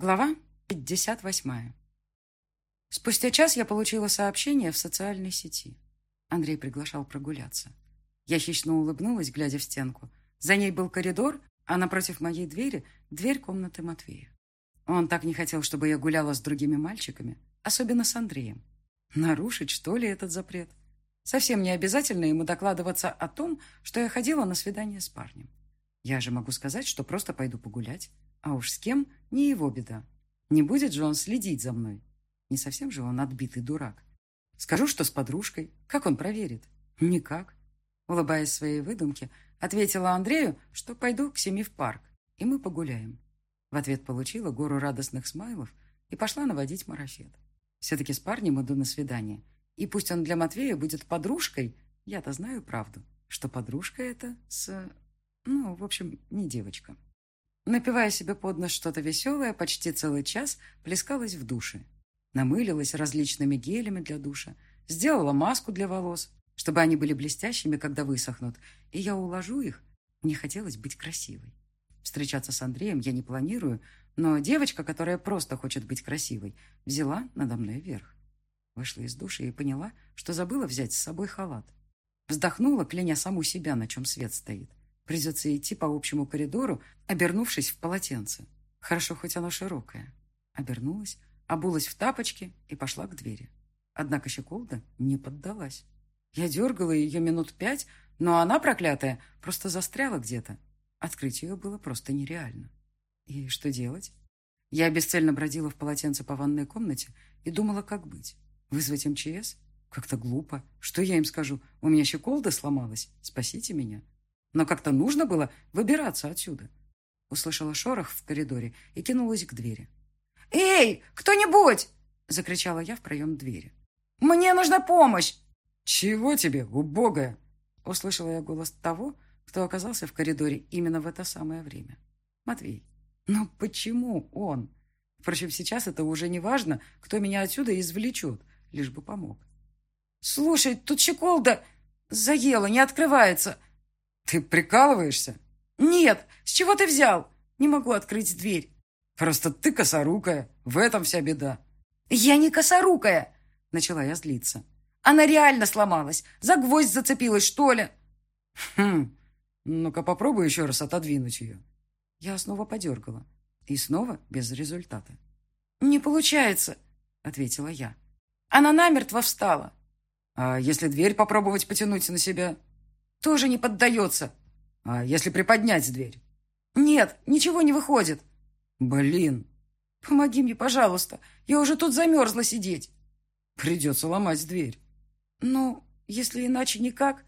Глава 58. Спустя час я получила сообщение в социальной сети. Андрей приглашал прогуляться. Я хищно улыбнулась, глядя в стенку. За ней был коридор, а напротив моей двери – дверь комнаты Матвея. Он так не хотел, чтобы я гуляла с другими мальчиками, особенно с Андреем. Нарушить, что ли, этот запрет? Совсем не обязательно ему докладываться о том, что я ходила на свидание с парнем. Я же могу сказать, что просто пойду погулять. А уж с кем – не его беда. Не будет же он следить за мной. Не совсем же он отбитый дурак. Скажу, что с подружкой. Как он проверит? Никак. Улыбаясь своей выдумке, ответила Андрею, что пойду к Семи в парк, и мы погуляем. В ответ получила гору радостных смайлов и пошла наводить марафет. Все-таки с парнем иду на свидание. И пусть он для Матвея будет подружкой, я-то знаю правду, что подружка это с... Ну, в общем, не девочка. Напивая себе под нос что-то веселое, почти целый час плескалась в душе. Намылилась различными гелями для душа, сделала маску для волос, чтобы они были блестящими, когда высохнут, и я уложу их. Мне хотелось быть красивой. Встречаться с Андреем я не планирую, но девочка, которая просто хочет быть красивой, взяла надо мной верх. Вышла из души и поняла, что забыла взять с собой халат. Вздохнула, кляня саму себя, на чем свет стоит. Придется идти по общему коридору, обернувшись в полотенце. Хорошо, хоть оно широкое. Обернулась, обулась в тапочки и пошла к двери. Однако щеколда не поддалась. Я дергала ее минут пять, но она, проклятая, просто застряла где-то. Открыть ее было просто нереально. И что делать? Я бесцельно бродила в полотенце по ванной комнате и думала, как быть. Вызвать МЧС? Как-то глупо. Что я им скажу? У меня щеколда сломалась. Спасите меня. Но как-то нужно было выбираться отсюда. Услышала шорох в коридоре и кинулась к двери. «Эй, кто-нибудь!» — закричала я в проем двери. «Мне нужна помощь!» «Чего тебе, убогая?» — услышала я голос того, кто оказался в коридоре именно в это самое время. Матвей. Но почему он? Впрочем, сейчас это уже не важно, кто меня отсюда извлечет, лишь бы помог. «Слушай, тут щеколда заела, не открывается!» «Ты прикалываешься?» «Нет! С чего ты взял? Не могу открыть дверь». «Просто ты косорукая. В этом вся беда». «Я не косорукая!» Начала я злиться. «Она реально сломалась. За гвоздь зацепилась, что ли?» «Хм, ну-ка попробуй еще раз отодвинуть ее». Я снова подергала. И снова без результата. «Не получается», — ответила я. «Она намертво встала». «А если дверь попробовать потянуть на себя?» Тоже не поддается. А если приподнять дверь? Нет, ничего не выходит. Блин. Помоги мне, пожалуйста. Я уже тут замерзла сидеть. Придется ломать дверь. Ну, если иначе никак?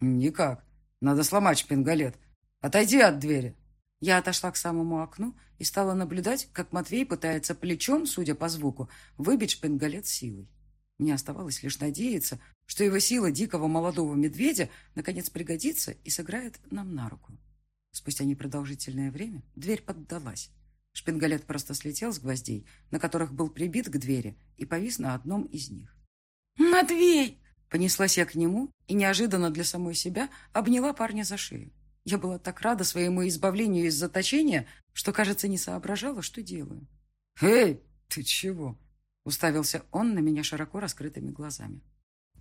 Никак. Надо сломать шпингалет. Отойди от двери. Я отошла к самому окну и стала наблюдать, как Матвей пытается плечом, судя по звуку, выбить шпингалет силой. Мне оставалось лишь надеяться, что его сила дикого молодого медведя наконец пригодится и сыграет нам на руку. Спустя непродолжительное время дверь поддалась. Шпингалет просто слетел с гвоздей, на которых был прибит к двери, и повис на одном из них. «Матвей!» Понеслась я к нему и неожиданно для самой себя обняла парня за шею. Я была так рада своему избавлению из заточения, что, кажется, не соображала, что делаю. «Эй, ты чего?» Уставился он на меня широко раскрытыми глазами.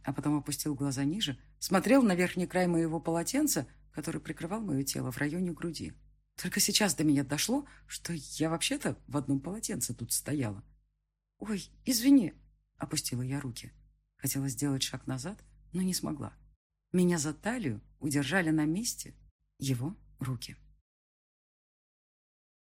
А потом опустил глаза ниже, смотрел на верхний край моего полотенца, который прикрывал мое тело в районе груди. Только сейчас до меня дошло, что я вообще-то в одном полотенце тут стояла. «Ой, извини!» — опустила я руки. Хотела сделать шаг назад, но не смогла. Меня за талию удержали на месте его руки.